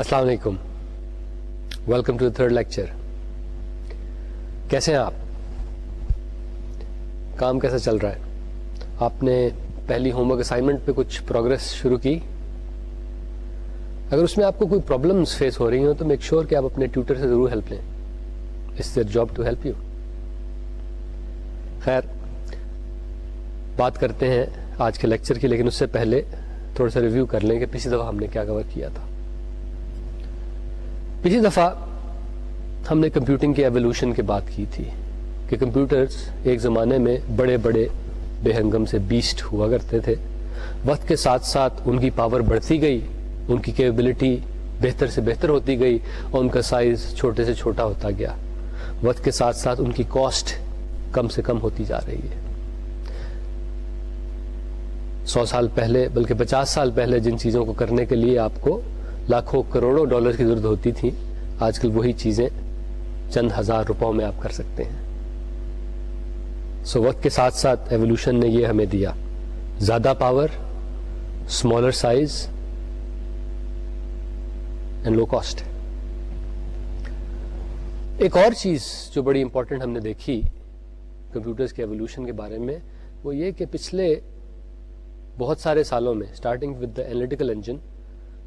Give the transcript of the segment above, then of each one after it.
السلام علیکم۔ Welcome to the third lecture کیسے ہیں آپ؟ کام کیسا چل رہا ہے؟ آپ نے پہلی ہوم ورک اسائنمنٹ پہ کچھ پروگرس شروع کی؟ اگر اس میں آپ کو کوئی پرابلمس فیس ہو رہی ہوں تو میک شیور کہ آپ اپنے ٹیوٹر سے ضرور ہیلپ لیں۔ Is their job to help you خیر، بات کرتے ہیں آج کے لیکچر کی، لیکن اس سے پہلے تھوڑا سا ریویو کر لیں کہ پچھلی دفعہ ہم نے کیا کور کیا تھا۔ پچھلی دفعہ ہم نے کمپیوٹنگ کی ایولیوشن کی بات کی تھی کہ کمپیوٹرز ایک زمانے میں بڑے بڑے بے ہنگم سے بیسٹ ہوا کرتے تھے۔ وقت کے ساتھ ساتھ ان کی پاور بڑھتی گئی، ان کی کیپبلٹی بہتر سے بہتر ہوتی گئی اور ان کا سائز چھوٹے سے چھوٹا ہوتا گیا۔ وقت کے ساتھ ساتھ ان کی کاسٹ کم سے کم ہوتی جا رہی ہے۔ سو سال پہلے، بلکہ پچاس سال پہلے جن چیزوں کو کرنے کے لیے آپ کو لاکھوں کروڑوں ڈالر کی ضرورت ہوتی تھی، آج کل وہی چیزیں چند ہزار روپوں میں آپ کر سکتے ہیں۔ سو وقت کے ساتھ ساتھ ایولیوشن نے یہ ہمیں دیا۔ زیادہ power smaller size and low cost ایک اور چیز جو بڑی امپورٹنٹ ہم نے دیکھی کمپیوٹرز کے ایولیوشن کے بارے میں، وہ یہ کہ پچھلے بہت سارے سالوں میں starting with the analytical engine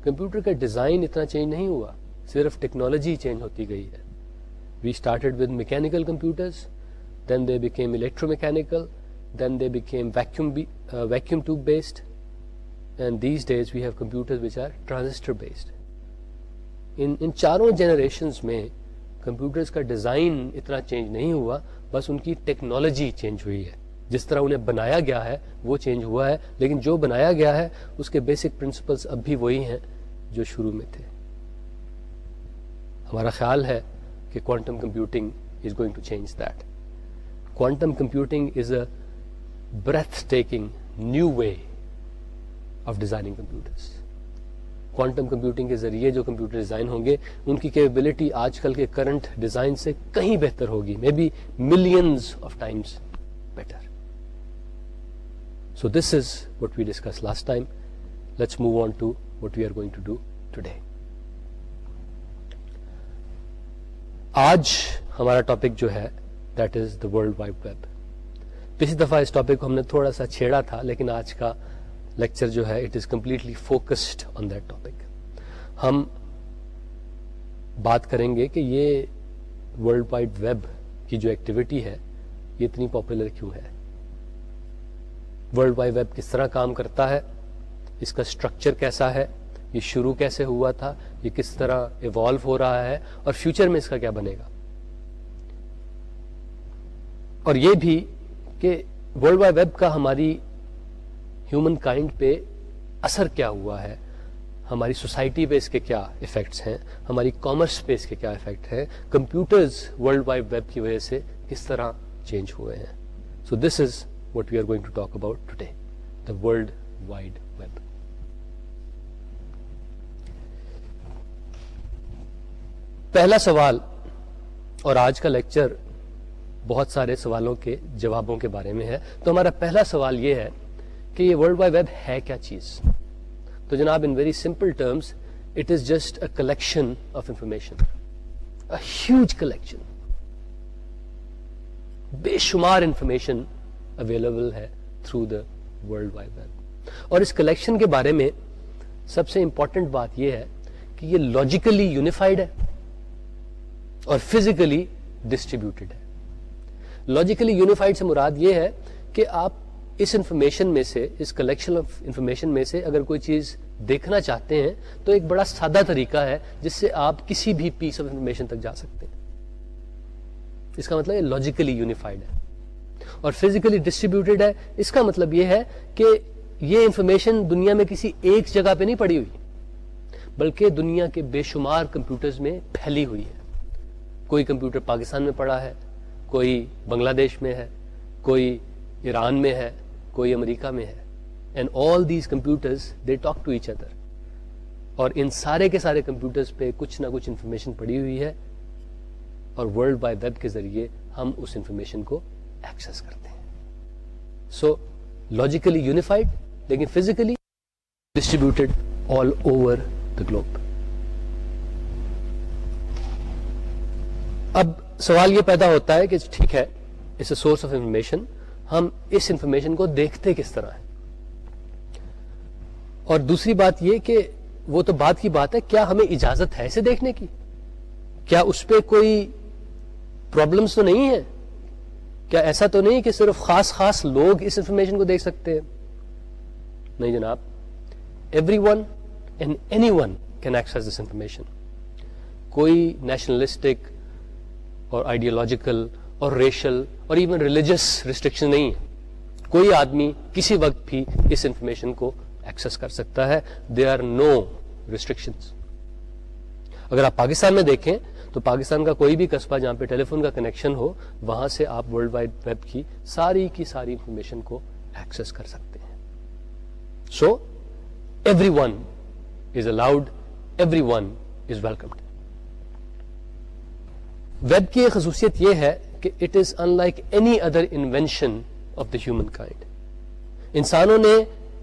computer کا ڈیزائن اتنا چینج نہیں ہوا، صرف ٹیکنالوجی چینج ہوتی گئی ہے۔ We started with mechanical computers then they became electro mechanical then they became vacuum vacuum tube based and these days we have computer which are transistor based ان ان چاروں generations میں computers کا design اتنا change نہیں ہوا، بس ان کی technology change ہوئی ہے۔ جس طرح انہیں بنایا گیا ہے، وہ چینج ہوا ہے۔ لیکن جو بنایا گیا ہے، اس کے بیسک پرنسپلس اب بھی وہی ہیں جو شروع میں تھے۔ ہمارا خیال ہے کہ quantum computing is going to change that quantum computing is a breathtaking new way of designing computers quantum computing کے ذریعے جو کمپیوٹر ڈیزائن ہوں گے، ان کی کیپبلٹی آج کل کے کرنٹ ڈیزائن سے کہیں بہتر ہوگی maybe millions of times better so this is what we discuss last time let's move on to what we are going to do today آج ہمارا ٹاپک جو ہے that is the world wide web پچھلی دفعہ اس topic کو ہم نے تھوڑا سا چھیڑا تھا، لیکن آج کا لیکچر جو ہے it is completely focused on that topic ہم بات کریں گے کہ یہ ورلڈ وائڈ ویب کی جو ایکٹیویٹی ہے، یہ اتنی پاپولر کیوں ہے؟ ورلڈ وائڈ ویب کس طرح کام کرتا ہے؟ اس کا اسٹرکچر کیسا ہے؟ یہ شروع کیسے ہوا تھا؟ یہ کس طرح ایوالو ہو رہا ہے؟ اور فیوچر میں اس کا کیا بنے گا؟ اور یہ بھی کہ ورلڈ وائڈ ویب کا ہماری ہیومن کائنڈ پہ اثر کیا ہوا ہے؟ ہماری سوسائٹی پہ اس کے کیا افیکٹس ہیں؟ ہماری کامرس پہ اس کے کیا افیکٹ ہیں؟ کمپیوٹرز ورلڈ وائڈ ویب کی وجہ سے کس طرح چینج ہوئے ہیں؟ So this is what we are going to talk about today the world wide web پہلا سوال اور آج کا لیکچر بہت سارے سوالوں کے جوابوں کے بارے میں ہے۔ تو ہمارا پہلا سوال یہ ہے کہ یہ ورلڈ وائڈ ویب ہے کیا چیز؟ تو جناب in very simple terms it is just a collection of information huge collection بے شمار انفارمیشن اویلیبل ہے through the world wide web اور اس کلیکشن کے بارے میں سب سے امپورٹنٹ بات یہ ہے کہ یہ لاجیکلی یونیفائڈ ہے اور فزیکلی ڈسٹریبیوٹیڈ ہے. لاجیکلی یونیفائڈ سے مراد یہ ہے کہ آپ اس انفارمیشن میں سے، اس کلیکشن آف انفارمیشن میں سے اگر کوئی چیز دیکھنا چاہتے ہیں تو ایک بڑا سادہ طریقہ ہے جس سے آپ کسی بھی پیس آف انفارمیشن تک جا سکتے ہیں. اس کا مطلب یہ لاجیکلی یونیفائڈ ہے. اور فزیکلی ڈسٹریبیوٹیڈ ہے۔ اس کا مطلب یہ ہے کہ یہ انفارمیشن دنیا میں کسی ایک جگہ پہ نہیں پڑی ہوئی، بلکہ دنیا کے بے شمار کمپیوٹرز میں پھیلی ہوئی ہے۔ کوئی کمپیوٹر پاکستان میں پڑا ہے، کوئی بنگلہ دیش میں ہے، کوئی ایران میں ہے، کوئی امریکہ میں ہے۔ And all these computers they talk to each other اور ان سارے کے سارے کمپیوٹرز پہ کچھ نہ کچھ انفارمیشن پڑی ہوئی ہے۔ اور ورلڈ بائی ویب کے ذریعے ہم اس انفارمیشن کو ایکسس کرتے ہیں۔ سو لاجیکلی یونیفائڈ لیکن physically distributed all over the globe اب سوال یہ پیدا ہوتا ہے کہ ٹھیک ہے it's a source of information ہم اس انفارمیشن کو دیکھتے کس طرح ہیں؟ اور دوسری بات یہ کہ وہ تو بات کی بات ہے، کیا ہمیں اجازت ہے اسے دیکھنے کی؟ کیا اس پہ کوئی پرابلمس تو نہیں ہے کیا ایسا تو نہیں کہ صرف خاص خاص لوگ اس انفارمیشن کو دیکھ سکتے ہیں؟ نہیں جناب. Everyone and anyone can access this information کوئی نیشنلسٹک اور آئیڈیولوجیکل اور ریشل اور ایون ریلیجس ریسٹرکشن نہیں ہے. کوئی آدمی کسی وقت بھی اس انفارمیشن کو ایکسس کر سکتا ہے. دے آر نو ریسٹرکشن اگر آپ پاکستان میں دیکھیں تو پاکستان کا کوئی بھی قصبہ جہاں پہ ٹیلی فون کا کنیکشن ہو، وہاں سے آپ ورلڈ وائڈ ویب کی ساری کی ساری انفارمیشن کو ایکسس کر سکتے ہیں۔ So everyone is allowed everyone is welcomed web کی ایک خصوصیت یہ ہے کہ it is unlike any other invention of the humankind انسانوں نے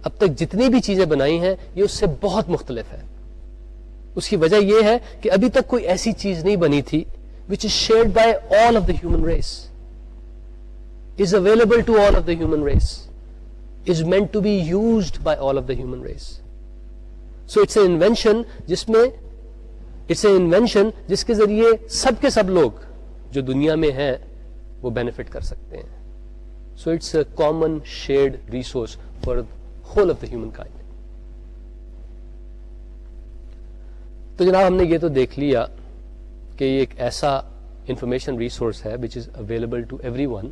اب تک جتنی بھی چیزیں بنائی ہیں، یہ اس سے بہت مختلف ہے۔ اس کی وجہ یہ ہے کہ ابھی تک کوئی ایسی چیز نہیں بنی تھی which is shared by all of the human race is available to all of the human race is meant to be used by all of the human race so it's a invention جس میں it's a invention جس کے ذریعے سب کے سب لوگ جو دنیا میں ہیں وہ بینیفٹ کر سکتے ہیں. So it's a common shared resource for whole of the humankind تو جناب ہم نے یہ تو دیکھ لیا کہ یہ ایک ایسا انفارمیشن ریسورس ہے which is available to everyone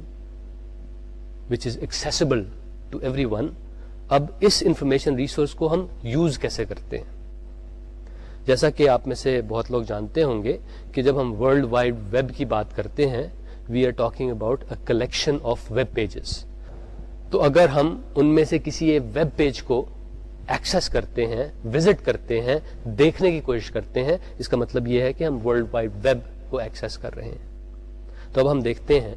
which is accessible to everyone اب اس انفارمیشن ریسورس کو ہم یوز کیسے کرتے ہیں؟ جیسا کہ آپ میں سے بہت لوگ جانتے ہوں گے کہ جب ہم ورلڈ وائڈ ویب کی بات کرتے ہیں we are talking about a collection of web pages تو اگر ہم ان میں سے کسی ویب پیج کو ایکسس کرتے ہیں وزٹ کرتے ہیں، دیکھنے کی کوشش کرتے ہیں، اس کا مطلب یہ ہے کہ ہم ورلڈ وائڈ ویب کو ایکسس کر رہے ہیں۔ تو اب ہم دیکھتے ہیں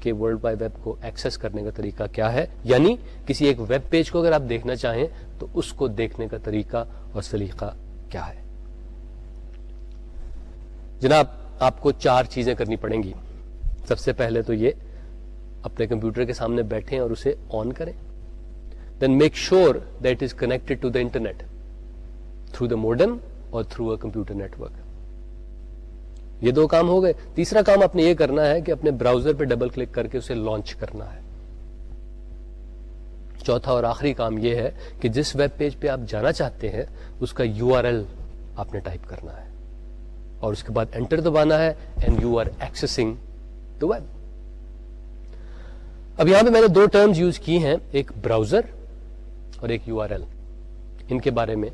کہ ورلڈ وائڈ ویب کو ایکسس کرنے کا طریقہ کیا ہے۔ یعنی کسی ایک ویب پیج کو اگر آپ دیکھنا چاہیں، تو اس کو دیکھنے کا طریقہ اور سلیقہ کیا ہے۔ جناب، آپ کو چار چیزیں کرنی پڑیں گی۔ سب سے پہلے تو یہ، اپنے کمپیوٹر کے سامنے بیٹھیں اور اسے آن کریں۔ Then make sure that is connected to the internet through the modem اور تھرو اے کمپیوٹر نیٹورک یہ دو کام ہو گئے۔ تیسرا کام آپ نے یہ کرنا ہے کہ اپنے براؤزر پہ ڈبل کلک کر کے اسے لانچ کرنا ہے۔ چوتھا اور آخری کام یہ ہے کہ جس ویب پیج پہ آپ جانا چاہتے ہیں، اس کا یو آر ایل آپ نے ٹائپ کرنا ہے۔ اور اس کے بعد انٹر دبانا ہے and you are accessing the web اب یہاں پہ میں نے دو ٹرمز یوز کی ہیں، ایک براؤزر اور ایک یو آر ایل ان کے بارے میں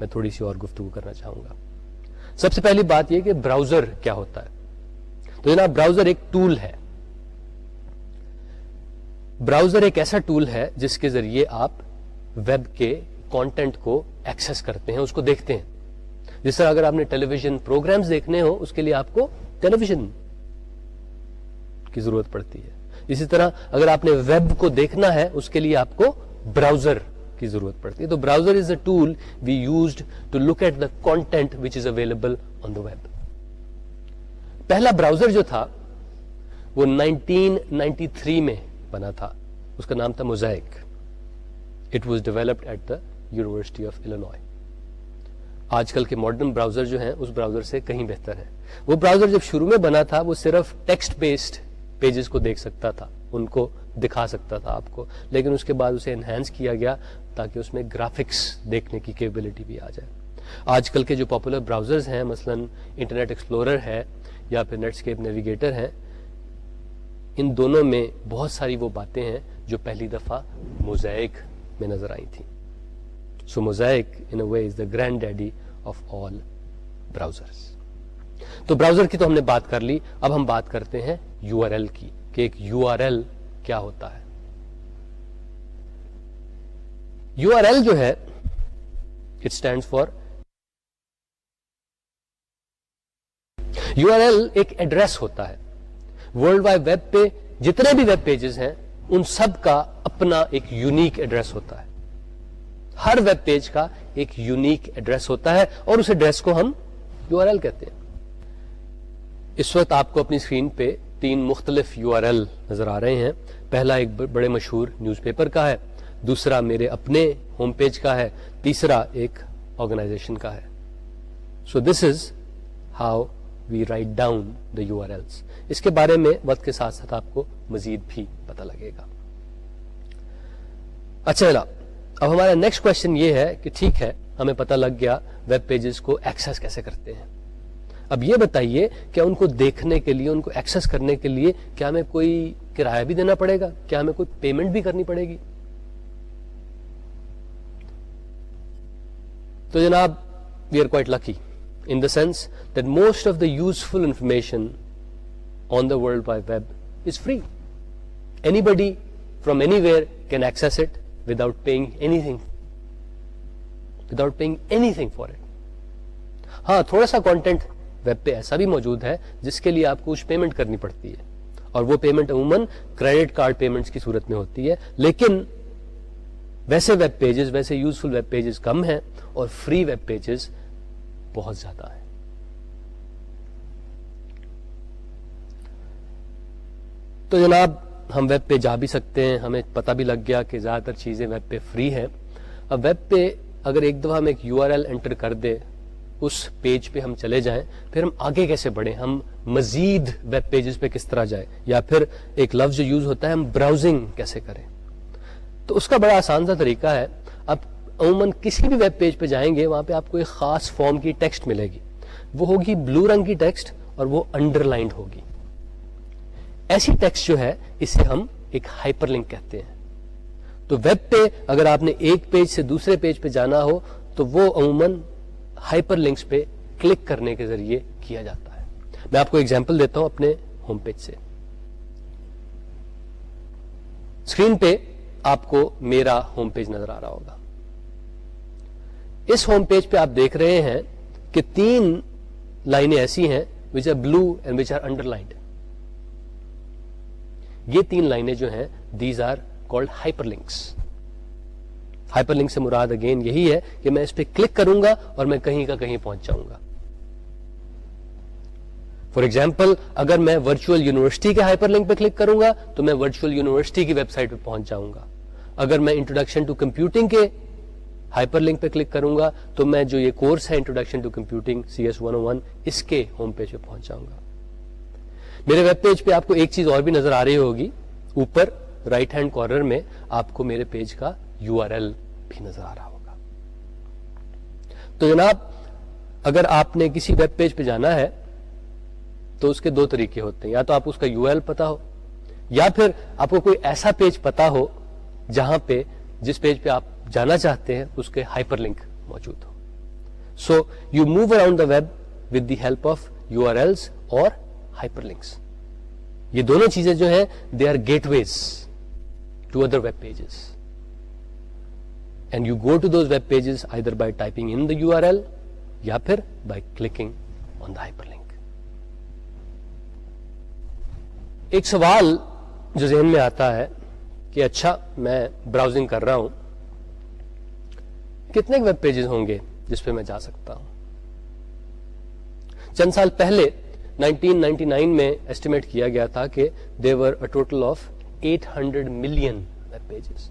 میں تھوڑی سی اور گفتگو کرنا چاہوں گا۔ سب سے پہلی بات یہ کہ براؤزر کیا ہوتا ہے۔ تو جناب براؤزر ایک ٹول ہے۔ براؤزر ایک ایسا ٹول ہے جس کے ذریعے آپ ویب کے کانٹینٹ کو ایکسس کرتے ہیں، اس کو دیکھتے ہیں۔ جس طرح اگر آپ نے ٹیلی ویژن پروگرامز دیکھنے ہو اس کے لیے آپ کو ٹیلی ویژن کی ضرورت پڑتی ہے۔ اسی طرح اگر آپ نے ویب کو دیکھنا ہے، اس کے لیے آپ کو براؤزر کی ضرورت پڑتی ہے۔ تو browser is a tool we used to look at the content which is available on the web پہلا براؤزر جو تھا وہ 1993 میں بنا تھا۔ اس کا نام تھا Mosaic it was developed at the university of Illinois آج کل کے ماڈرن براؤزر جو ہیں، اس براؤزر سے کہیں بہتر ہے وہ براؤزر جب شروع میں بنا تھا، وہ صرف ٹیکسٹ بیسڈ پیجز کو دیکھ سکتا تھا۔ ان کو دکھا سکتا تھا آپ کو، لیکن اس کے بعد اسے انہینس کیا گیا تاکہ اس میں گرافکس دیکھنے کی کیپبلٹی بھی آ جائے۔ آج کل کے جو پاپولر براؤزرز ہیں، مثلا انٹرنیٹ ایکسپلورر ہے یا پھر نیٹ اسکیپ نیویگیٹر ہے ان دونوں میں بہت ساری وہ باتیں ہیں جو پہلی دفعہ موزائک میں نظر آئی تھیں۔ So Mosaic in a way is the granddaddy of all browser تو براؤزر کی تو ہم نے بات کر لی، اب ہم بات کرتے ہیں یو آر ایل کی، کہ ایک یو آر ایل کیا ہوتا ہے۔ یو آر ایل جو ہے it stand for U R L ایک ایڈریس ہوتا ہے۔ ورلڈ وائڈ ویب پہ جتنے بھی ویب پیجز ہیں، ان سب کا اپنا ایک یونیک ایڈریس ہوتا ہے۔ ہر ویب پیج کا ایک یونیک ایڈریس ہوتا ہے اور اس ایڈریس کو ہم یو آر ایل کہتے ہیں۔ اس وقت آپ کو اپنی اسکرین پہ تین مختلف یو آر ایل نظر آ رہے ہیں۔ پہلا ایک بڑے مشہور نیوز پیپر کا ہے، دوسرا میرے اپنے ہوم پیج کا ہے، تیسرا ایک آرگنائزیشن کا ہے۔ So this is how we write down the U R Ls اس کے بارے میں وقت کے ساتھ ساتھ آپ کو مزید بھی پتہ لگے گا۔ اچھا اب ہمارا نیکسٹ کوشچن یہ ہے کہ ٹھیک ہے، ہمیں پتہ لگ گیا ویب پیجز کو ایکسس کیسے کرتے ہیں۔ اب یہ بتائیے کیا ان کو دیکھنے کے لیے، ان کو ایکسس کرنے کے لیے کیا ہمیں کوئی کرایہ بھی دینا پڑے گا؟ کیا ہمیں کوئی پیمنٹ بھی کرنی پڑے گی؟ تو جناب we are quite lucky in the sense that most of the useful information on the world wide web is free anybody from anywhere can access it without paying anything without paying anything for it ہاں تھوڑا سا content web پہ ایسا بھی موجود ہے جس کے لیے آپ کو کچھ پیمنٹ کرنی پڑتی ہے۔ اور وہ پیمنٹ عموماً کریڈٹ کارڈ پیمنٹس کی صورت میں ہوتی ہے، لیکن ویسے ویب پیجز ویسے یوزفل ویب پیجز کم ہیں اور فری ویب پیجز بہت زیادہ ہیں۔ تو جناب، ہم ویب پہ جا بھی سکتے ہیں، ہمیں پتہ بھی لگ گیا کہ زیادہ تر چیزیں ویب پہ فری ہیں۔ اب ویب پہ اگر ایک دفعہ ہم ایک یو آر ایل انٹر کر دے اس پیج پہ ہم چلے جائیں، پھر ہم آگے کیسے بڑھیں؟ ہم مزید ویب پیجز پہ کس طرح جائیں؟ یا پھر ایک لفظ جو یوز ہوتا ہے، ہم براؤزنگ کیسے کریں؟ تو اس کا بڑا آسان سا طریقہ ہے، اب عموماً کسی بھی ویب پیج پہ جائیں گے، وہاں پہ آپ کو ایک خاص فارم کی ٹیکسٹ ملے گی۔ وہ ہوگی بلو رنگ کی ٹیکسٹ اور وہ انڈر لائنڈ ہوگی۔ ایسی ٹیکسٹ جو ہے، اسے ہم ایک ہائپر لنک کہتے ہیں۔ تو ویب پہ اگر آپ نے ایک پیج سے دوسرے پیج پہ جانا ہو، تو وہ عموماً ہائپر لنکس پہ کلک کرنے کے ذریعے کیا جاتا ہے۔ میں آپ کو ایگزامپل دیتا ہوں اپنے ہوم پیج سے۔ اسکرین پہ آپ کو میرا ہوم پیج نظر آ رہا ہوگا۔ اس ہوم پیج پہ آپ دیکھ رہے ہیں کہ تین لائنیں ایسی ہیں which are blue and which are underlined یہ تین لائنیں جو ہیں these are called hyperlinks hyperlink سے مراد اگین یہی ہے کہ میں اس پہ کلک کروں گا اور میں کہیں کا کہیں پہنچ جاؤں گا۔ فار ایگزامپل اگر میں ورچوئل یونیورسٹی کے ہائپر لنک پہ کلک کروں گا تو میں ورچوئل یونیورسٹی کی ویب سائٹ پہ پہنچ جاؤں گا۔ اگر میں انٹروڈکشن ٹو کمپیوٹنگ کے ہائپر لنک پہ کلک کروں گا تو میں جو یہ کورس ہے introduction to computing C S one one اس کے ہوم پیج پہ پہنچ جاؤں گا۔ میرے ویب پیج پہ آپ کو ایک چیز اور بھی نظر آ رہی ہوگی۔ اوپر رائٹ ہینڈ کارنر میں آپ کو میرے پیج کا یو آر ایل بھی نظر آ رہا ہوگا۔ تو جناب، اگر آپ نے کسی ویب پیج پہ جانا ہے، تو اس کے دو طریقے ہوتے ہیں۔ یا تو آپ اس کا یو ایل پتا ہو، یا پھر آپ کو کوئی ایسا پیج پتا ہو جہاں پہ، جس پیج پہ آپ جانا چاہتے ہیں، اس کے ہائپر لنک موجود ہو۔ So you move around the web with the help of U R Ls اور ہائپر لنکس یہ دونوں چیزیں جو ہیں they are gateways to other web pages and you go to those web pages either by typing in the U R L یا پھر by clicking on the hyperlink ایک سوال جو ذہن میں آتا ہے کہ اچھا میں براؤزنگ کر رہا ہوں، کتنے ویب پیجز ہوں گے جس پہ میں جا سکتا ہوں؟ چند سال پہلے 1999 میں ایسٹیمیٹ کیا گیا تھا کہ there were a total of 800 million web pages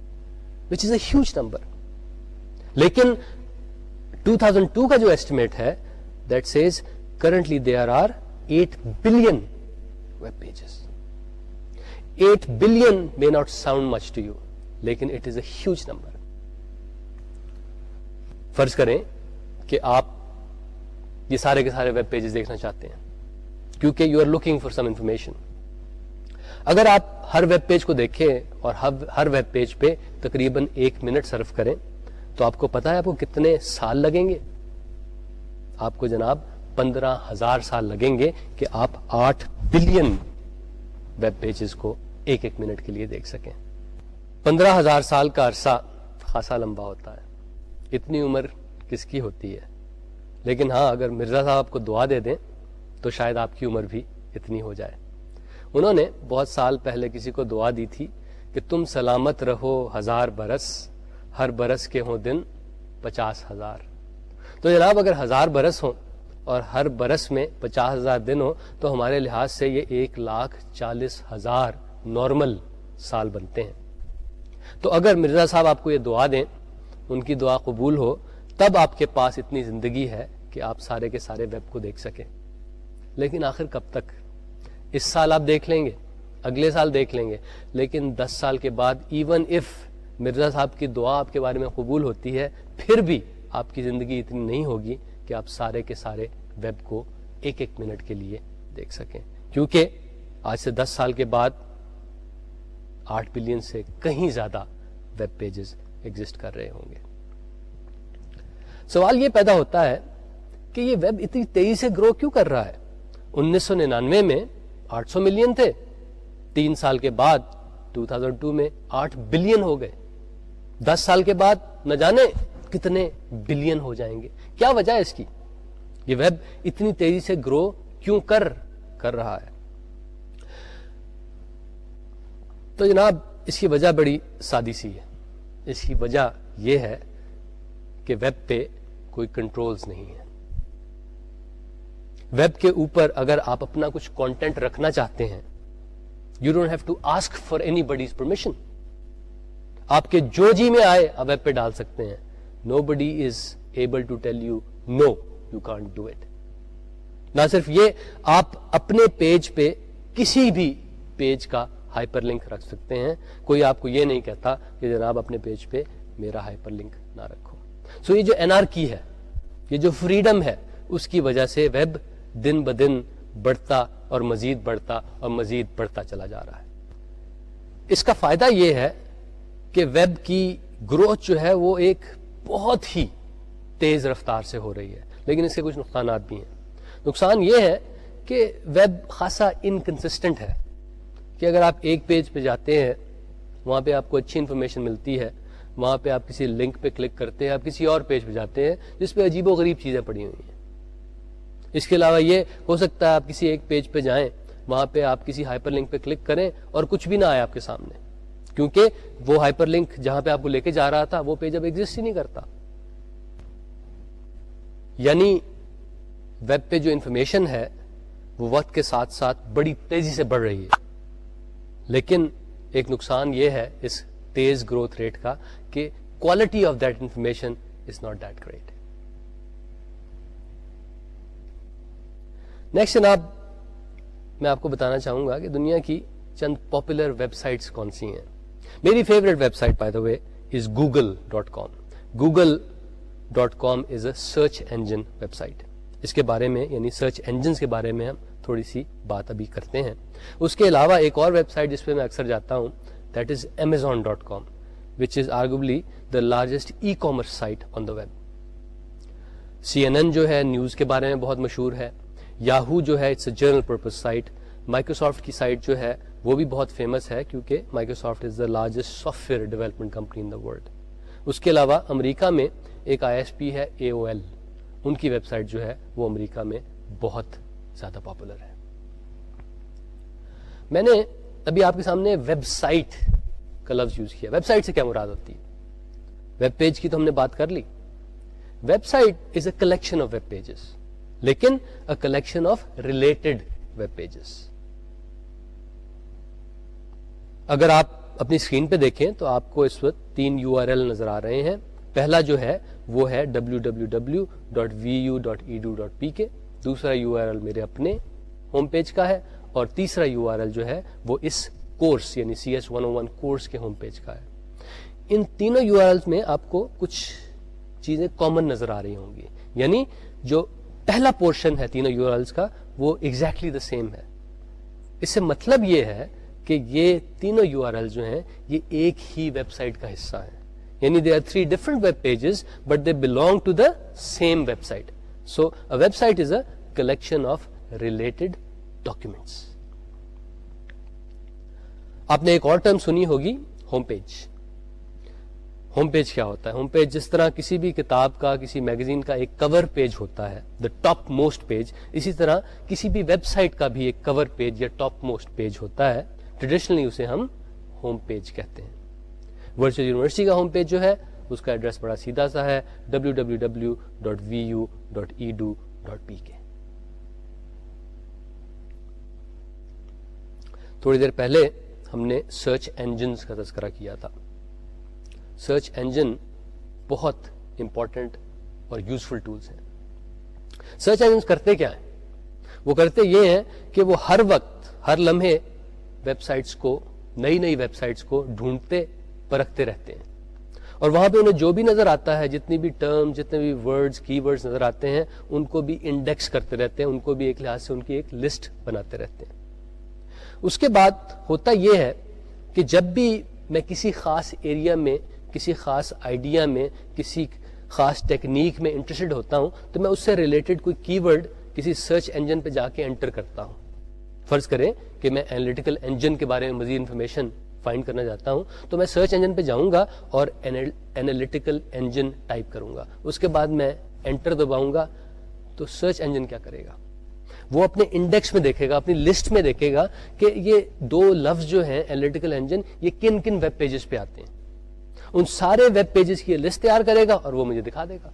which is a huge number لیکن 2002 کا جو ایسٹیمیٹ ہے that says currently they are eight billion web pages eight billion may not sound much to you لیکن it is a huge number فرض کریں کہ آپ یہ سارے کے سارے ویب پیجز دیکھنا چاہتے ہیں، کیونکہ you are looking for some information اگر آپ ہر ویب پیج کو دیکھیں اور ہر ویب پیج پہ تقریباً ایک منٹ صرف کریں تو آپ کو پتا ہے آپ کو کتنے سال لگیں گے؟ آپ کو جناب پندرہ ہزار سال لگیں گے کہ آپ آٹھ بلین ویب پیجز کو ایک ایک منٹ کے لیے دیکھ سکیں۔ پندرہ ہزار سال کا عرصہ خاصا لمبا ہوتا ہے۔ اتنی عمر کس کی ہوتی ہے؟ لیکن ہاں اگر مرزا صاحب آپ کو دعا دے دیں تو شاید آپ کی عمر بھی اتنی ہو جائے۔ انہوں نے بہت سال پہلے کسی کو دعا دی تھی کہ تم سلامت رہو ہزار برس ہر برس کے ہوں دن پچاس ہزار۔ تو جناب اگر ہزار برس ہوں اور ہر برس میں پچاس ہزار دن ہو تو ہمارے لحاظ سے یہ ایک لاکھ چالیس ہزار نارمل سال بنتے ہیں۔ تو اگر مرزا صاحب آپ کو یہ دعا دیں، ان کی دعا قبول ہو، تب آپ کے پاس اتنی زندگی ہے کہ آپ سارے کے سارے ویب کو دیکھ سکیں۔ لیکن آخر کب تک؟ اس سال آپ دیکھ لیں گے، اگلے سال دیکھ لیں گے۔ لیکن دس سال کے بعد ایون اف مرزا صاحب کی دعا آپ کے بارے میں قبول ہوتی ہے، پھر بھی آپ کی زندگی اتنی نہیں ہوگی کہ آپ سارے کے سارے ویب کو ایک ایک منٹ کے لیے دیکھ سکیں۔ کیونکہ آج سے دس سال کے بعد آٹھ بلین سے کہیں زیادہ ویب پیجز ایگزٹ کر رہے ہوں گے۔ سوال یہ پیدا ہوتا ہے کہ یہ ویب اتنی تیزی سے گرو کیوں کر رہا ہے؟ انیس سو ننانوے میں آٹھ سو ملین تھے۔ تین سال کے بعد 2002 میں آٹھ بلین ہو گئے۔ دس سال کے بعد نہ جانے کتنے بلین ہو جائیں گے۔ کیا وجہ ہے اس کی؟ یہ ویب اتنی تیزی سے گرو کیوں کر کر رہا ہے؟ تو جناب، اس کی وجہ بڑی سادی سی ہے۔ اس کی وجہ یہ ہے کہ ویب پہ کوئی کنٹرولز نہیں ہے۔ ویب کے اوپر اگر آپ اپنا کچھ کانٹینٹ رکھنا چاہتے ہیں you don't have to ask for anybody's permission آپ کے جو جی میں آئے آپ ویب پہ ڈال سکتے ہیں۔ Nobody is able to tell you no you can't do it نہ صرف یہ، آپ اپنے پیج پہ کسی بھی پیج کا ہائپر لنک رکھ سکتے ہیں۔ کوئی آپ کو یہ نہیں کہتا کہ جناب اپنے پیج پہ میرا ہائپر لنک نہ رکھو۔ سو so یہ جو این آر کی ہے، یہ جو فریڈم ہے، اس کی وجہ سے ویب دن بدن بڑھتا اور مزید بڑھتا اور مزید بڑھتا چلا جا رہا ہے۔ اس کا فائدہ یہ ہے کہ ویب کی گروتھ جو ہے وہ ایک بہت ہی تیز رفتار سے ہو رہی ہے، لیکن اس کے کچھ نقصانات بھی ہیں۔ نقصان یہ ہے کہ ویب خاصا انکنسسٹنٹ ہے کہ اگر آپ ایک پیج پہ جاتے ہیں، وہاں پہ آپ کو اچھی انفارمیشن ملتی ہے، وہاں پہ آپ کسی لنک پہ کلک کرتے ہیں، آپ کسی اور پیج پہ جاتے ہیں، جس پہ عجیب و غریب چیزیں پڑی ہوئی ہیں۔ اس کے علاوہ یہ ہو سکتا ہے آپ کسی ایک پیج پہ جائیں، وہاں پہ آپ کسی ہائپر لنک پہ کلک کریں اور کچھ بھی نہ آئے آپ کے سامنے۔ کیونکہ وہ ہائپر لنک جہاں پہ آپ کو لے کے جا رہا تھا، وہ پیج اب ایگزٹ ہی نہیں کرتا۔ یعنی ویب پہ جو انفارمیشن ہے، وہ وقت کے ساتھ ساتھ بڑی تیزی سے بڑھ رہی ہے۔ لیکن ایک نقصان یہ ہے اس تیز گروتھ ریٹ کا کہ quality of that information is not that great next جناب، میں آپ کو بتانا چاہوں گا کہ دنیا کی چند پاپولر ویب سائٹس کون سی ہیں۔ میری favourite website by the way is Google dot com Google dot com is a search engine website اس کے بارے میں یعنی سرچ انجنس کے بارے میں ہم تھوڑی سی بات ابھی کرتے ہیں۔ اس کے علاوہ ایک اور ویب سائٹ جس پہ میں اکثر جاتا ہوں that is Amazon dot com which is arguably the largest e commerce site on the web C N N جو ہے نیوز کے بارے میں بہت مشہور ہے۔ یاہو جو ہے it's a general purpose site Microsoft کی سائٹ جو ہے وہ بھی بہت فیمس ہے کیونکہ Microsoft is the largest software development company in the world اس کے علاوہ امریکہ میں ایک آئی ایس پی ہے اے او ایل ان کی ویب سائٹ جو ہے وہ امریکہ میں بہت زیادہ پاپولر ہے. میں نے ابھی آپ کے سامنے ویب سائٹ کا لفظ یوز کیا. ویب سائٹ سے کیا مراد ہوتی ہے؟ ویب پیج کی تو ہم نے بات کر لی. Website is a collection of web pages لیکن a collection of related web pages اگر آپ اپنی اسکرین پہ دیکھیں تو آپ کو اس وقت تین یو آر ایل نظر آ رہے ہیں۔ پہلا جو ہے، وہ ہے W W W dot V U dot edu dot P K. دوسرا یو آر ایل میرے اپنے ہوم پیج کا ہے۔ اور تیسرا یو آر ایل جو ہے، وہ اس کورس یعنی C S one O one course کے ہوم پیج کا ہے۔ ان تینوں یو آر ایل میں آپ کو کچھ چیزیں کامن نظر آ رہی ہوں گی۔ یعنی جو پہلا پورشن ہے تینوں یو کا، وہ ایگزیکٹلی دا سیم ہے۔ اس سے مطلب یہ ہے کہ یہ تینوں یو آر ایل جو ہیں، یہ ایک ہی ویب سائٹ کا حصہ ہے یعنی they are three different web pages but they belong to the same website so website is a collection of related documents آپ نے ایک اور ٹرم سنی ہوگی ہوم پیج ہوم پیج کیا ہوتا ہے؟ ہوم پیج جس طرح کسی بھی کتاب کا، کسی میگزین کا ایک کور پیج ہوتا ہے دا ٹاپ موسٹ پیج اسی طرح کسی بھی ویب سائٹ کا بھی ایک کور پیج یا ٹاپ موسٹ پیج ہوتا ہے۔ ٹریڈیشنلی اسے ہم ہوم پیج کہتے ہیں۔ ورچوئل یونیورسٹی کا ہوم پیج جو ہے، اس کا ایڈریس بڑا سیدھا سا ہے W W W dot V U dot edu dot P K تھوڑی دیر پہلے ہم نے سرچ انجنس کا تذکرہ کیا تھا۔ سرچ انجن بہت امپورٹنٹ اور یوزفل ٹولس ہیں۔ سرچ انجنس کرتے کیا ہیں؟ وہ کرتے یہ ہیں کہ وہ ہر وقت، ہر لمحے ویب سائٹس کو، نئی نئی ویب سائٹس کو ڈھونڈتے، پرکھتے رہتے ہیں۔ اور وہاں پہ انہیں جو بھی نظر آتا ہے، جتنی بھی ٹرم جتنے بھی ورڈز کی ورڈز نظر آتے ہیں، ان کو بھی انڈیکس کرتے رہتے ہیں، ان کو بھی ایک لحاظ سے ان کی ایک لسٹ بناتے رہتے ہیں۔ اس کے بعد ہوتا یہ ہے کہ جب بھی میں کسی خاص ایریا میں، کسی خاص آئیڈیا میں، کسی خاص ٹیکنیک میں انٹرسٹڈ ہوتا ہوں، تو میں اس سے ریلیٹڈ کوئی کی ورڈ کسی سرچ انجن پہ جا کے انٹر کرتا ہوں۔ فرض کریں کہ میں اینالیٹیکل انجن کے بارے میں مزید انفارمیشن فائنڈ کرنا چاہتا ہوں، تو میں سرچ انجن پہ جاؤں گا اور اینالیٹیکل انجن ٹائپ کروں گا۔ اس کے بعد میں انٹر دباؤں گا، تو سرچ انجن کیا کرے گا؟ وہ اپنے انڈیکس میں دیکھے گا، اپنی لسٹ میں دیکھے گا کہ یہ دو لفظ جو ہیں اینالیٹیکل انجن یہ کن کن ویب پیجز پہ آتے ہیں۔ ان سارے ویب پیجز کی لسٹ تیار کرے گا اور وہ مجھے دکھا دے گا۔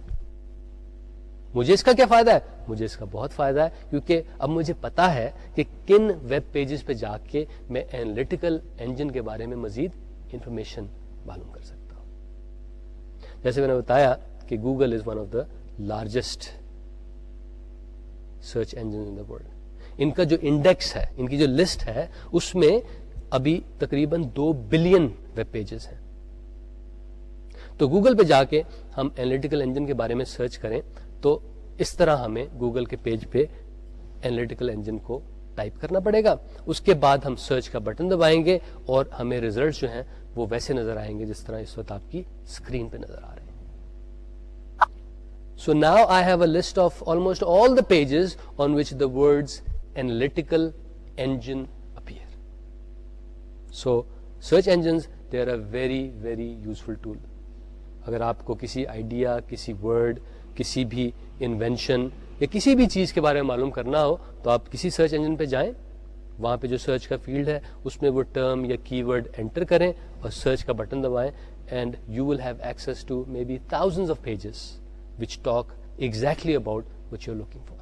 مجھے اس کا کیا فائدہ ہے؟ مجھے اس کا بہت فائدہ ہے، کیونکہ اب مجھے پتا ہے کہ کن ویب پیجز پہ جا کے میں اینالیٹیکل انجن کے بارے میں مزید انفارمیشن معلوم کر سکتا ہوں۔ جیسے میں نے بتایا کہ Google is one of the largest search engine in the world ان کا جو انڈیکس ہے، ان کی جو لسٹ ہے، اس میں ابھی تقریباً دو بلین ویب پیجز ہیں۔ تو گوگل پہ جا کے ہم اینالیٹیکل انجن کے بارے میں سرچ کریں۔ تو اس طرح ہمیں گوگل کے پیج پہ اینالیٹیکل انجن کو ٹائپ کرنا پڑے گا۔ اس کے بعد ہم سرچ کا بٹن دبائیں گے اور ہمیں ریزلٹ جو ہیں وہ ویسے نظر آئیں گے جس طرح اس وقت آپ کی اسکرین پہ نظر آ رہے ہیں۔ So now I have a list of almost all the pages on which the words analytical engine appear so search engines they are a very very useful tool اگر آپ کو کسی آئیڈیا کسی ورڈ کسی بھی انوینشن یا کسی بھی چیز کے بارے میں معلوم کرنا ہو تو آپ کسی سرچ انجن پہ جائیں۔ وہاں پہ جو سرچ کا فیلڈ ہے، اس میں وہ ٹرم یا کی ورڈ انٹر کریں اور سرچ کا button دبائیں and you will have access to may be thousand of pages which talk exactly about which you looking for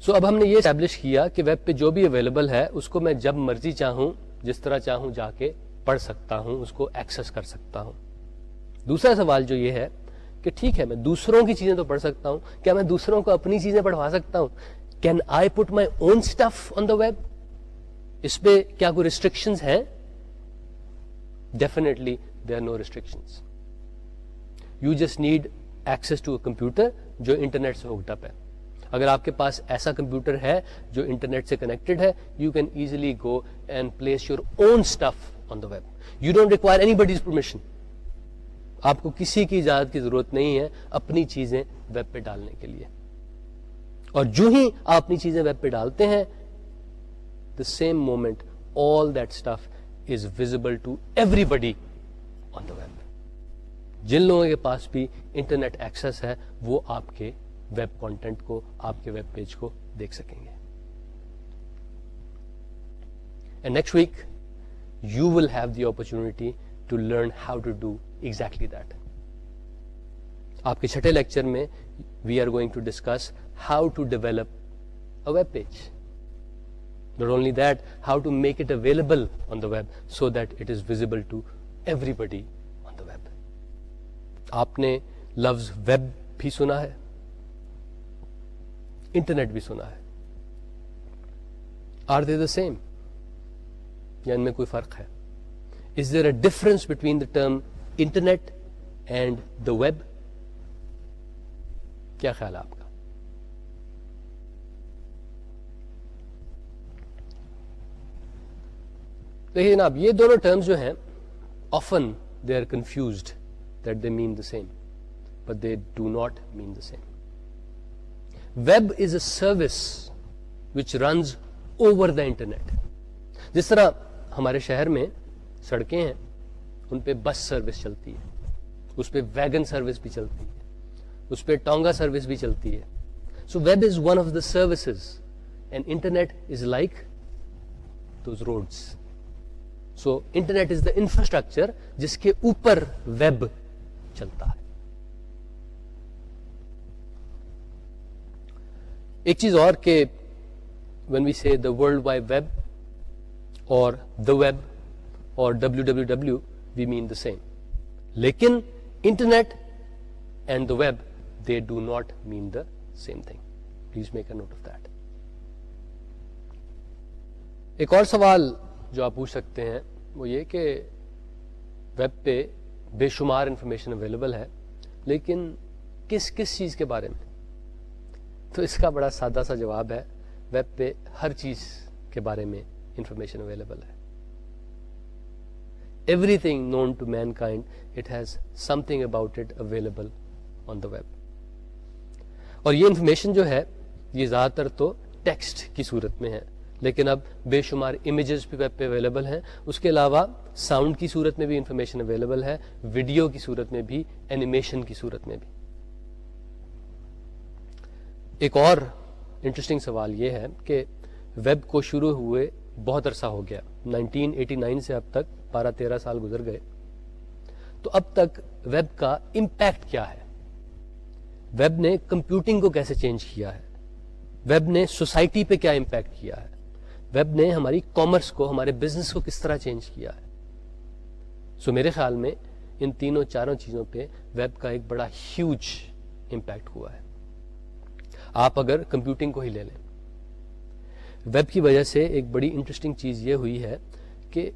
so اب ہم نے یہ اسٹیبلش کیا کہ ویب پہ جو بھی اویلیبل ہے، اس کو میں جب مرضی چاہوں، جس طرح چاہوں جا کے پڑھ سکتا ہوں، اس کو ایکسس کر سکتا ہوں۔ دوسرا سوال جو یہ ہے کہ ٹھیک ہے، میں دوسروں کی چیزیں تو پڑھ سکتا ہوں، کیا میں دوسروں کو اپنی چیزیں پڑھوا سکتا ہوں؟ Can I put my own stuff on the web اس پہ کیا کوئی ریسٹرکشن ہیں؟ Definitely there are no restriction you just need access to a computer جو انٹرنیٹ سے ہوکڈ اپ ہے۔ اگر آپ کے پاس ایسا کمپیوٹر ہے جو انٹرنیٹ سے کنیکٹڈ ہے you can easily go and place your own stuff on the web you don't require anybody's permission آپ کو کسی کی اجازت کی ضرورت نہیں ہے اپنی چیزیں ویب پہ ڈالنے کے لیے۔ اور جو ہی آپ اپنی چیزیں ویب پہ ڈالتے ہیں the same moment all that stuff is visible to everybody on the web جن لوگوں کے پاس بھی انٹرنیٹ ایکسس ہے، وہ آپ کے ویب کانٹینٹ کو، آپ کے ویب پیج کو دیکھ سکیں گے۔ Next week you will have the opportunity to learn how to do exactly that آپ کے چھٹے لیکچر میں we are going to discuss how to develop a web page not only that how to make it available on the web so that it is visible to everybody on the web آپ نے لفظ web بھی سنا ہے internet بھی سنا ہے۔ Are they the same یا ان میں کوئی فرق ہے۔ Is there a difference between the term internet and the web, کیا خیال ہے آپ کا؟ دیکھیے جناب، یہ دونوں ٹرمز جو ہیں often they are confused that they mean the same but they do not mean the same web is a service which runs over the internet جس طرح ہمارے شہر میں سڑکیں ہیں ان پہ بس سروس چلتی ہے، اس پہ ویگن سروس بھی چلتی ہے، اس پہ ٹونگا سروس بھی چلتی ہے۔ So web is one of the services and internet is like those roads so internet is the infrastructure جس کے اوپر ویب چلتا ہے۔ ایک چیز اور کہ when we see the world wide web اور دا ویب اور W W W we mean the same لیکن internet and the web they do not mean the same thing please make a note of that ایک اور سوال جو آپ پوچھ سکتے ہیں وہ یہ کہ ویب پہ بے شمار انفارمیشن اویلیبل ہے، لیکن کس کس چیز کے بارے میں؟ تو اس کا بڑا سادہ سا جواب ہے، ویب پہ ہر چیز کے بارے میں انفارمیشن اویلیبل ہے۔ Everything known to mankind it has something about it available on the web اور یہ انفارمیشن جو ہے، یہ زیادہ تر تو ٹیکسٹ کی صورت میں ہے، لیکن اب بے شمار امیجز بھی ویب پہ اویلیبل ہیں۔ اس کے علاوہ ساؤنڈ کی صورت میں بھی انفارمیشن اویلیبل ہے ویڈیو کی صورت میں بھی اینیمیشن کی صورت میں بھی۔ ایک اور انٹرسٹنگ سوال یہ ہے کہ ویب کو شروع ہوئے بہت عرصہ ہو گیا 1989 سے اب تک بارہ تیرہ سال گزر گئے۔ تو اب تک ویب کا امپیکٹ کیا ہے؟ ویب نے کمپیوٹنگ کو کیسے چینج کیا ہے؟ ویب نے سوسائٹی پہ کیا امپیکٹ کیا ہے؟ ویب نے ہماری کامرس کو، ہمارے بزنس کو کس طرح چینج کیا ہے؟ سو میرے خیال میں ان تینوں چاروں چیزوں پہ ویب کا ایک بڑا ہیوج امپیکٹ ہوا ہے۔ آپ اگر کمپیوٹنگ کو ہی لے لیں۔ ویب کی وجہ سے ایک بڑی انٹرسٹنگ چیز یہ ہوئی ہے کہ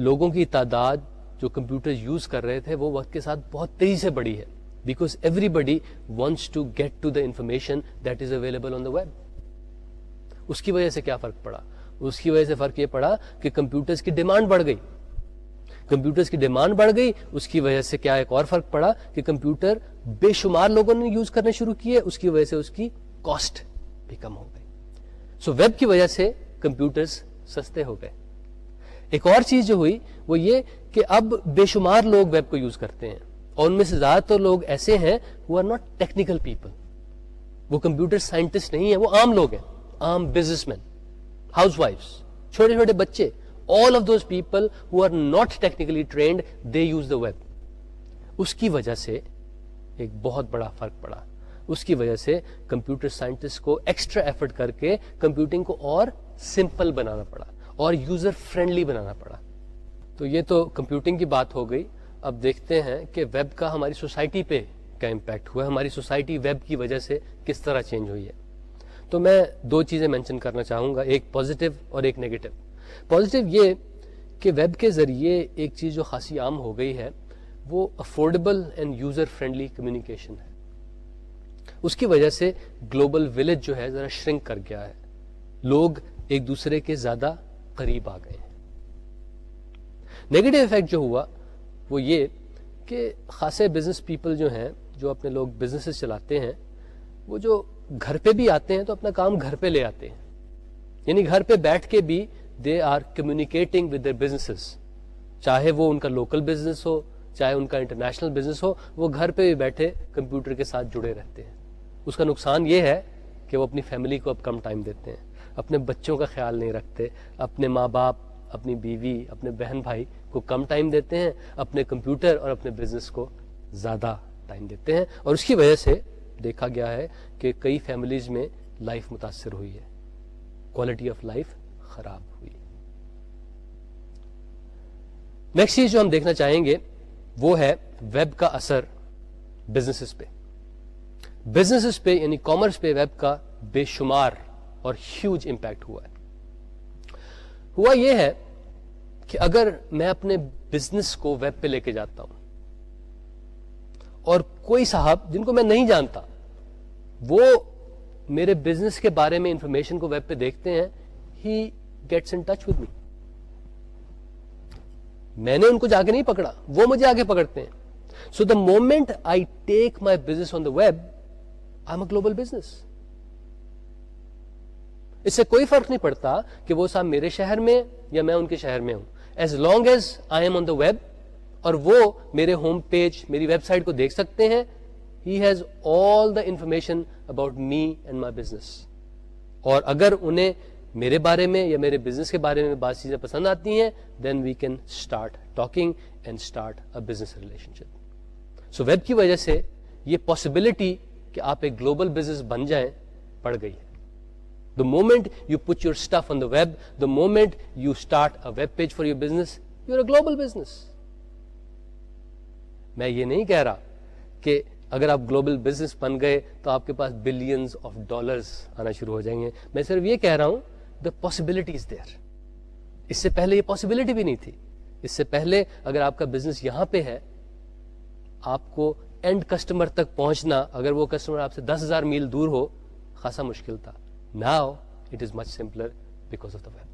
لوگوں کی تعداد جو کمپیوٹر یوز کر رہے تھے وہ وقت کے ساتھ بہت تیزی سے بڑی ہے۔ Because everybody wants to get to the information that is available on the web اس کی وجہ سے کیا فرق پڑا؟ اس کی وجہ سے فرق یہ پڑا کہ کمپیوٹرز کی ڈیمانڈ بڑھ گئی۔ کمپیوٹرز کی ڈیمانڈ بڑھ گئی، اس کی وجہ سے کیا ایک اور فرق پڑا کہ کمپیوٹر بے شمار لوگوں نے یوز کرنے شروع کیے، اس کی وجہ سے اس کی کاسٹ بھی کم ہو گئی۔ سو ویب کی وجہ سے کمپیوٹرز سستے ہو گئے۔ ایک اور چیز جو ہوئی وہ یہ کہ اب بے شمار لوگ ویب کو یوز کرتے ہیں اور ان میں سے زیادہ تر لوگ ایسے ہیں وہ آر ناٹ ٹیکنیکل پیپل وہ کمپیوٹر سائنٹسٹ نہیں ہے وہ عام لوگ ہیں، عام بزنس مین ہاؤس وائف چھوٹے چھوٹے بچے all of those people who are not technically trained they use the web اس کی وجہ سے ایک بہت بڑا فرق پڑا۔ اس کی وجہ سے کمپیوٹر سائنٹسٹ کو ایکسٹرا ایفرٹ کر کے کمپیوٹنگ کو اور سمپل بنانا پڑا۔ اور یوزر فرینڈلی بنانا پڑا۔ تو یہ تو کمپیوٹنگ کی بات ہو گئی۔ اب دیکھتے ہیں کہ ویب کا ہماری سوسائٹی پہ کیا امپیکٹ ہوا ہے۔ ہماری سوسائٹی ویب کی وجہ سے کس طرح چینج ہوئی ہے۔ تو میں دو چیزیں مینشن کرنا چاہوں گا، ایک پازیٹو اور ایک نیگیٹو پازیٹو یہ کہ ویب کے ذریعے ایک چیز جو خاصی عام ہو گئی ہے، وہ affordable and user friendly communication ہے۔ اس کی وجہ سے گلوبل ولیج جو ہے ذرا شرنک کر گیا ہے۔ لوگ ایک دوسرے کے زیادہ قریب آ گئے ہیں۔ افیکٹ جو ہوا وہ یہ کہ خاصے بزنس پیپل جو ہیں، جو اپنے لوگ بزنس چلاتے ہیں، وہ جو گھر پہ بھی آتے ہیں تو اپنا کام گھر پہ لے آتے ہیں۔ یعنی گھر پہ بیٹھ کے بھی they are communicating with business چاہے وہ ان کا لوکل بزنس ہو، چاہے ان کا انٹرنیشنل بزنس ہو، وہ گھر پہ بھی بیٹھے کمپیوٹر کے ساتھ جڑے رہتے ہیں۔ اس کا نقصان یہ ہے کہ وہ اپنی فیملی کو اب کم ٹائم دیتے ہیں۔ اپنے بچوں کا خیال نہیں رکھتے، اپنے ماں باپ، اپنی بیوی، اپنے بہن بھائی کو کم ٹائم دیتے ہیں، اپنے کمپیوٹر اور اپنے بزنس کو زیادہ ٹائم دیتے ہیں۔ اور اس کی وجہ سے دیکھا گیا ہے کہ کئی فیملیز میں لائف متاثر ہوئی ہے کوالٹی آف لائف خراب ہوئی۔ نیکسٹ چیز جو ہم دیکھنا چاہیں گے، وہ ہے ویب کا اثر بزنس پہ۔ بزنس پہ یعنی کامرس پہ ویب کا بے شمار اور ہیوج امپیکٹ ہوا ہے۔ ہوا یہ ہے کہ اگر میں اپنے بزنس کو ویب پہ لے کے جاتا ہوں اور کوئی صاحب جن کو میں نہیں جانتا وہ میرے بزنس کے بارے میں انفارمیشن کو ویب پہ دیکھتے ہیں he gets in touch with me میں نے ان کو جا کے نہیں پکڑا، وہ مجھے آگے پکڑتے ہیں۔ So the moment I take my business on the web I am a global business اس سے کوئی فرق نہیں پڑتا کہ وہ صاحب میرے شہر میں یا میں ان کے شہر میں ہوں۔ As long as I am on the web اور وہ میرے ہوم پیج میری ویب سائٹ کو دیکھ سکتے ہیں he has all the information about me and my business اور اگر انہیں میرے بارے میں یا میرے بزنس کے بارے میں بات چیزیں پسند آتی ہیں then we can start talking and start a business relationship so web کی وجہ سے یہ پاسبلٹی کہ آپ ایک گلوبل بزنس بن جائیں بڑھ گئی ہے۔ The moment you put your stuff on the web the moment you start a web page for your business you a global business میں یہ نہیں کہہ رہا کہ اگر آپ گلوبل بزنس بن گئے تو آپ کے پاس بلینز آف ڈالرز آنا شروع ہو جائیں گے۔ میں صرف یہ کہہ رہا ہوں دا پاسبلٹی از دیئر اس سے پہلے یہ پاسبلٹی بھی نہیں تھی۔ اس سے پہلے اگر آپ کا بزنس یہاں پہ ہے، آپ کو اینڈ کسٹمر تک پہنچنا، اگر وہ کسٹمر آپ سے دس ہزار میل دور ہو، خاصا مشکل تھا۔ now it is much simpler because of the web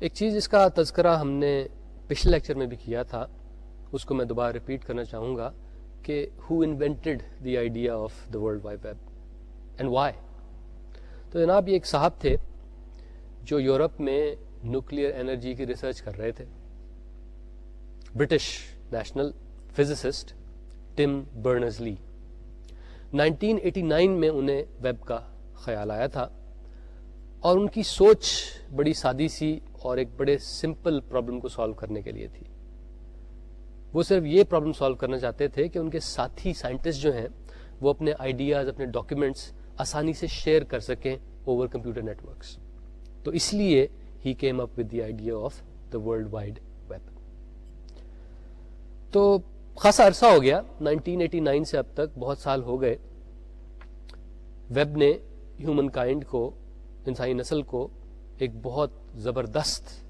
ایک چیز اس کا تذکرہ ہم نے پچھلے لیکچر میں بھی کیا تھا، اس کو میں دوبارہ ریپیٹ کرنا چاہوں گا کہ who invented the idea of the world wide web and why تو جناب، یہ ایک صاحب تھے جو یورپ میں نیوکلیئر انرجی کی ریسرچ کر رہے تھے۔ British national physicist Tim Berners-Lee 1989 میں انہیں ویب کا خیال آیا تھا اور ان کی سوچ بڑی سادی سی اور ایک بڑے سمپل پرابلم کو سالو کرنے کے لیے تھی۔ وہ صرف یہ پرابلم سالو کرنا چاہتے تھے کہ ان کے ساتھی سائنٹسٹ جو ہیں وہ اپنے آئیڈیاز، اپنے ڈاکیومنٹس آسانی سے شیئر کر سکیں اوور کمپیوٹر نیٹ ورکس تو اس لیے ہی came up with the idea of the world wide web تو خاصا عرصہ ہو گیا 1989 سے اب تک بہت سال ہو گئے۔ ویب نے ہیومن کائنڈ کو، انسانی نسل کو ایک بہت زبردست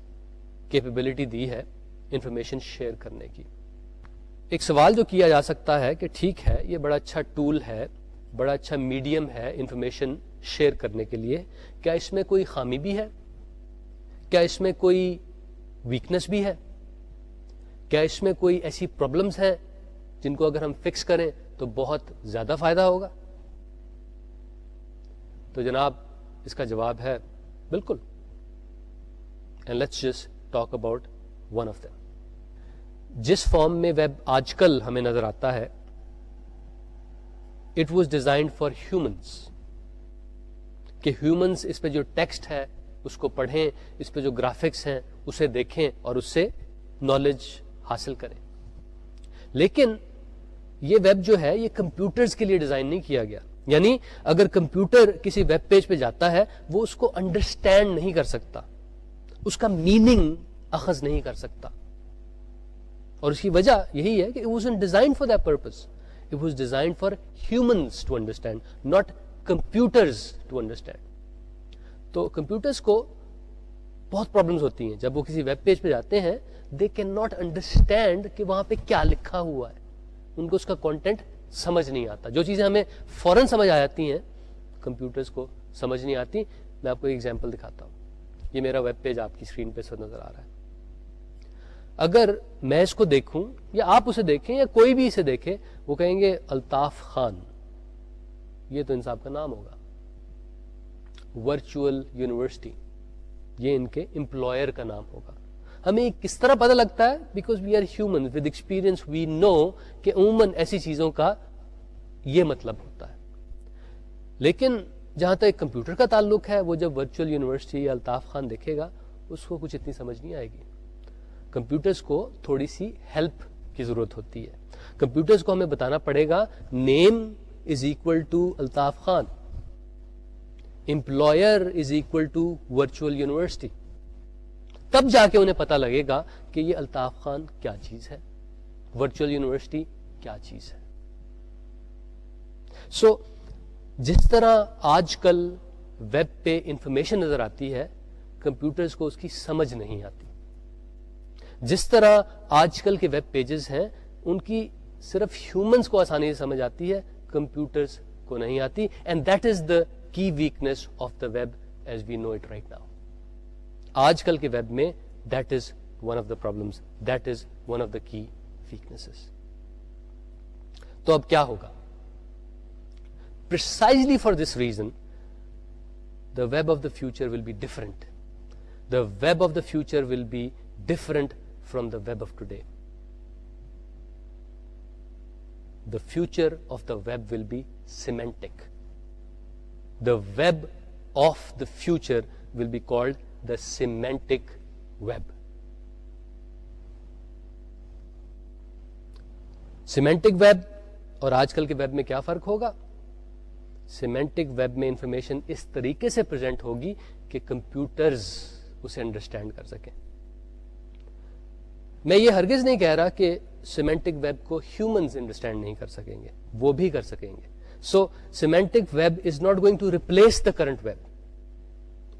کیپیبلٹی دی ہے انفارمیشن شیئر کرنے کی۔ ایک سوال جو کیا جا سکتا ہے کہ ٹھیک ہے، یہ بڑا اچھا ٹول ہے، بڑا اچھا میڈیم ہے انفارمیشن شیئر کرنے کے لیے۔ کیا اس میں کوئی خامی بھی ہے؟ کیا اس میں کوئی ویکنس بھی ہے؟ کیا اس میں کوئی ایسی پرابلمس ہیں جن کو اگر ہم فکس کریں تو بہت زیادہ فائدہ ہوگا؟ تو جناب، اس کا جواب ہے بالکل. And let's just talk about one of them جس فارم میں ویب آج کل ہمیں نظر آتا ہے it was designed for humans کہ ہیومنس اس پہ جو ٹیکسٹ ہے، اس کو پڑھیں، اس پہ جو گرافکس ہیں، اسے دیکھیں اور اس سے نالج حاصل کریں۔ لیکن یہ ویب جو ہے، یہ کمپیوٹرز کے لیے ڈیزائن نہیں کیا گیا۔ یعنی اگر کمپیوٹر کسی ویب پیج پہ جاتا ہے، وہ اس کو انڈرسٹینڈ نہیں کر سکتا۔ اس کا میننگ اخذ نہیں کر سکتا۔ اور اس کی وجہ یہی ہے کہ was design for that purpose it was design for humans to understand not computers to understand تو کمپیوٹرز کو بہت پرابلمس ہوتی ہیں۔ جب وہ کسی ویب پیج پہ جاتے ہیں دے کین ناٹ انڈرسٹینڈ کہ وہاں پہ کیا لکھا ہوا ہے۔ ان کو اس کا کانٹینٹ سمجھ نہیں آتا۔ جو چیزیں ہمیں فوراً سمجھ آ جاتی ہیں کمپیوٹرز کو سمجھ نہیں آتی، میں آپ کو ایک ایگزامپل دکھاتا ہوں۔ یہ میرا ویب پیج آپ کی اسکرین پہ سب نظر آ رہا ہے۔ اگر میں اس کو دیکھوں، یا آپ اسے دیکھیں، یا کوئی بھی اسے دیکھے، وہ کہیں گے الطاف خان۔ یہ تو انصاف کا نام ہوگا۔ ورچوئل یونیورسٹی یہ ان کے امپلائر کا نام ہوگا۔ ہمیں کس طرح پتہ لگتا ہے؟ Because we are human with experience we know کہ عموماً ایسی چیزوں کا یہ مطلب ہوتا ہے۔ لیکن جہاں تک کمپیوٹر کا تعلق ہے، وہ جب ورچوئل یونیورسٹی یا الطاف خان دیکھے گا، اس کو کچھ اتنی سمجھ نہیں آئے گی۔ کمپیوٹرز کو تھوڑی سی ہیلپ کی ضرورت ہوتی ہے۔ کمپیوٹرز کو ہمیں بتانا پڑے گا name is equal to Altaf Khan. Employer is equal to virtual university تب جا کے انہیں پتا لگے گا کہ یہ الطاف خان کیا چیز ہے؟ ورچوئل یونیورسٹی کیا چیز ہے؟ سو so, جس طرح آج کل ویب پہ انفارمیشن نظر آتی ہے کمپیوٹرز کو اس کی سمجھ نہیں آتی۔ جس طرح آج کل کے ویب پیجز ہیں ان کی صرف ہیومنس کو آسانی سے سمجھ آتی ہے کمپیوٹرز کو نہیں آتی and that is the key weakness of the web as we know it right now آج کل کے ویب میں that is one of the problem that is one of the key weakness تو اب کیا ہوگا precisely for this reason the web of the future will be different the web of the future will be different from the web of today. The future of the web will be semantic. The web of the future will be called the semantic web. Semantic web اور آج کل کے web میں کیا فرق ہوگا؟ Semantic web میں information اس طریقے سے پرزینٹ ہوگی کہ کمپیوٹرز اسے انڈرسٹینڈ کر سکیں۔ میں یہ ہرگز نہیں کہہ رہا کہ سیمینٹک ویب کو ہیومنز انڈرسٹینڈ نہیں کر سکیں گے، وہ بھی کر سکیں گے۔ So semantic web is not going to replace the current web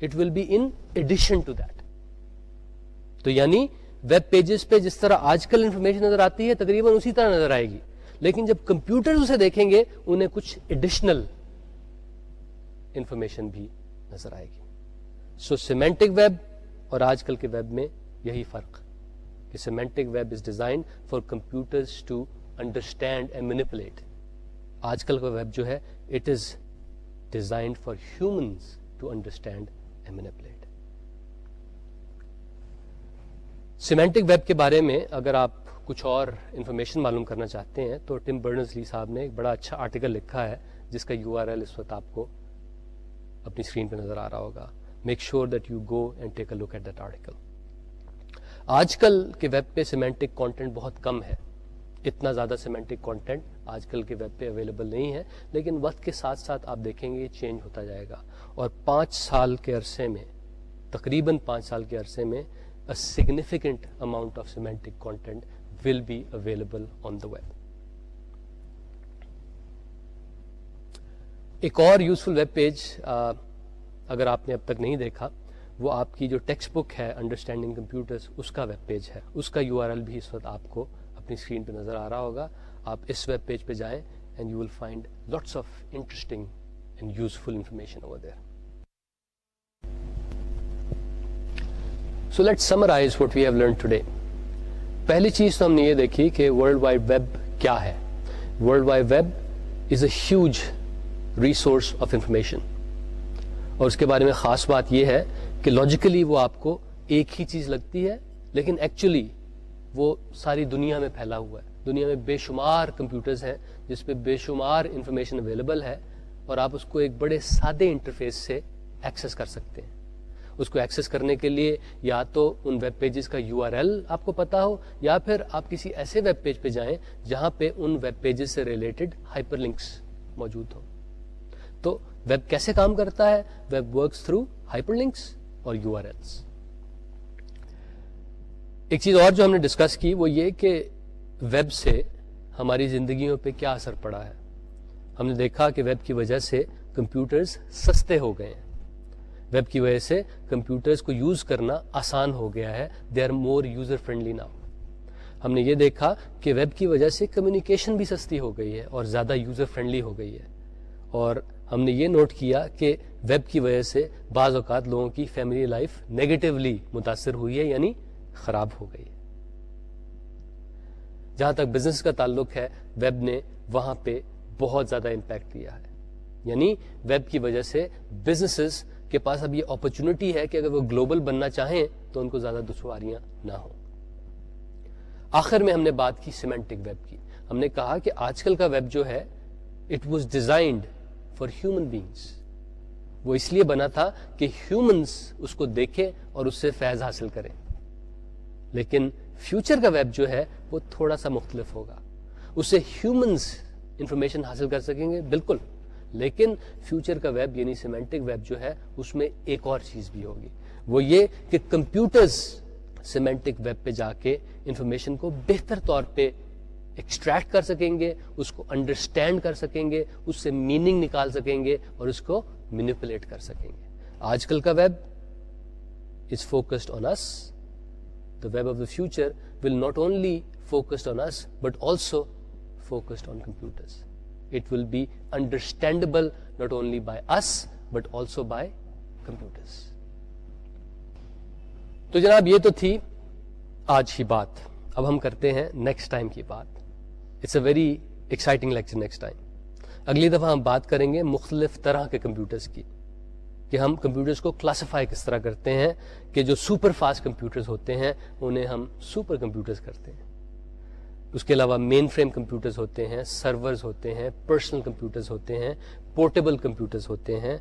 it will be in addition to that تو یعنی ویب پیجز پہ جس طرح آج کل انفارمیشن نظر آتی ہے، تقریباً اسی طرح نظر آئے گی۔ لیکن جب کمپیوٹر اسے دیکھیں گے، انہیں کچھ ایڈیشنل انفارمیشن بھی نظر آئے گی۔ سو سیمینٹک ویب اور آج کل کے ویب میں یہی فرق کہ semantic web is design for computer to understand and manipulate آج کل کا ویب جو ہے it is designed for humans to understand and semantic web کے بارے میں اگر آپ کچھ اور انفارمیشن معلوم کرنا چاہتے ہیں، تو ٹم برنز لی صاحب نے ایک بڑا اچھا آرٹیکل لکھا ہے، جس کا یو آر ایل اس وقت آپ کو اپنی اسکرین پہ نظر آ رہا ہوگا۔ Make sure that you go and take a look at that article آج کل کے ویب پہ سیمینٹک کانٹینٹ بہت کم ہے۔ اتنا زیادہ سیمینٹک کانٹینٹ آج کل کے ویب پہ اویلیبل نہیں ہے لیکن وقت کے ساتھ ساتھ آپ دیکھیں گے یہ چینج ہوتا جائے گا۔ اور پانچ سال کے عرصے میں، تقریباً پانچ سال کے عرصے میں significant amount of semantic content will be available on the web ایک اور یوزفل ویب پیج اگر آپ نے اب تک نہیں دیکھا، وہ آپ کی جو ٹیکسٹ بک ہے انڈرسٹینڈنگ کمپیوٹرز اس کا ویب پیج ہے۔ اس کا یو آر ایل بھی اس وقت آپ کو اپنی اسکرین پہ نظر آ رہا ہوگا۔ آپ اس ویب پیج پہ جائیں and you will find lots of interesting and useful information over there so let summarize what we have learn today پہلی چیز تو ہم نے یہ دیکھی کہ ورلڈ وائڈ ویب کیا ہے. World wide web is a huge resource of information اور اس کے بارے میں خاص بات یہ ہے کہ لاجیکلی وہ آپ کو ایک ہی چیز لگتی ہے، لیکن ایکچولی وہ ساری دنیا میں پھیلا ہوا ہے. دنیا میں بے شمار کمپیوٹرز ہیں، جس پہ بے شمار انفارمیشن اویلیبل ہے اور آپ اس کو ایک بڑے سادے انٹرفیس سے ایکسیس کر سکتے ہیں۔ اس کو ایکسیس کرنے کے لیے یا تو ان ویب پیجز کا یو آر ایل آپ کو پتا ہو، یا پھر آپ کسی ایسے ویب پیج پہ جائیں جہاں پہ ان ویب پیجز سے ریلیٹڈ ہائپر لنکس موجود ہوں۔ تو ویب کیسے کام کرتا ہے؟ Web works through hyper links اور یو آر ایلس ایک چیز اور جو ہم نے ڈسکس کی وہ یہ کہ ویب سے ہماری زندگیوں پہ کیا اثر پڑا ہے؟ ہم نے دیکھا کہ ویب کی وجہ سے کمپیوٹرز سستے ہو گئے ہیں۔ ویب کی وجہ سے کمپیوٹرز کو یوز کرنا آسان ہو گیا ہے۔ They are more user friendly now ہم نے یہ دیکھا کہ ویب کی وجہ سے کمیونیکیشن بھی سستی ہو گئی ہے اور زیادہ یوزر فرینڈلی ہو گئی ہے۔ اور ہم نے یہ نوٹ کیا کہ ویب کی وجہ سے بعض اوقات لوگوں کی فیملی لائف نیگیٹولی متاثر ہوئی ہے یعنی خراب ہو گئی ہے۔ جہاں تک بزنس کا تعلق ہے ویب نے وہاں پہ بہت زیادہ امپیکٹ دیا ہے۔ یعنی ویب کی وجہ سے بزنسز کے پاس اب یہ اپرچونٹی ہے کہ اگر وہ گلوبل بننا چاہیں تو ان کو زیادہ دشواریاں نہ ہوں۔ آخر میں ہم نے بات کی سیمینٹک ویب کی۔ ہم نے کہا کہ آج کل کا ویب جو ہے it was designed for human beings وہ اس لیے بنا تھا کہ ہیومنس اس کو دیکھیں اور اس سے فیض حاصل کریں۔ لیکن فیوچر کا ویب جو ہے وہ تھوڑا سا مختلف ہوگا۔ اس سے ہیومنس انفارمیشن حاصل کر سکیں گے، بالکل۔ لیکن فیوچر کا ویب یعنی سیمینٹک ویب جو ہے، اس میں ایک اور چیز بھی ہوگی۔ وہ یہ کہ کمپیوٹرز سیمینٹک ویب پہ جا کے انفارمیشن کو بہتر طور پہ ایکسٹریکٹ کر سکیں گے، اس کو انڈرسٹینڈ کر سکیں گے، اس سے میننگ نکال سکیں گے اور اس کو مینیپولیٹ کر سکیں گے۔ آج کل کا web is focused on us the web of the future will not only focused on us but also focused on computers it will be understandable not only by us but also by computers تو جناب، یہ تو تھی آج کی بات۔ اب ہم کرتے ہیں نیکسٹ ٹائم کی بات۔ It's a very exciting lecture next time اگلی دفعہ ہم بات کریں گے مختلف طرح کے کمپیوٹرز کی، کہ ہم کمپیوٹرز کو کلاسیفائی کس طرح کرتے ہیں، کہ جو سپر فاسٹ کمپیوٹرز ہوتے ہیں، انہیں ہم سپر کمپیوٹرز کرتے ہیں۔ اس کے علاوہ مین فریم کمپیوٹرز ہوتے ہیں سرورز ہوتے ہیں پرسنل کمپیوٹرز ہوتے ہیں پورٹیبل کمپیوٹرز ہوتے ہیں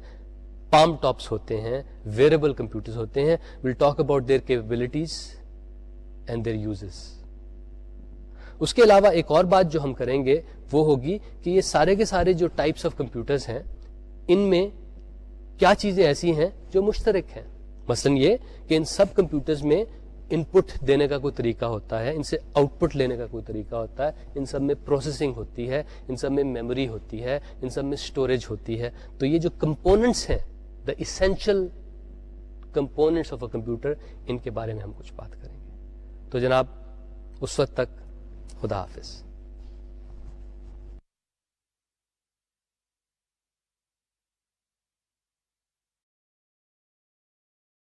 پام ٹاپس ہوتے ہیں ویریبل کمپیوٹرز ہوتے ہیں. Will talk about their capabilities and their uses اس کے علاوہ ایک اور بات جو ہم کریں گے وہ ہوگی کہ یہ سارے کے سارے جو ٹائپس آف کمپیوٹرز ہیں، ان میں کیا چیزیں ایسی ہیں جو مشترک ہیں؟ مثلا یہ کہ ان سب کمپیوٹرز میں ان پٹ دینے کا کوئی طریقہ ہوتا ہے، ان سے آؤٹ پٹ لینے کا کوئی طریقہ ہوتا ہے۔ ان سب میں پروسیسنگ ہوتی ہے، ان سب میں میموری ہوتی ہے، ان سب میں اسٹوریج ہوتی ہے۔ تو یہ جو کمپوننٹس ہیں the essential components of a computer ان کے بارے میں ہم کچھ بات کریں گے۔ تو جناب، اس وقت تک خدا حافظ۔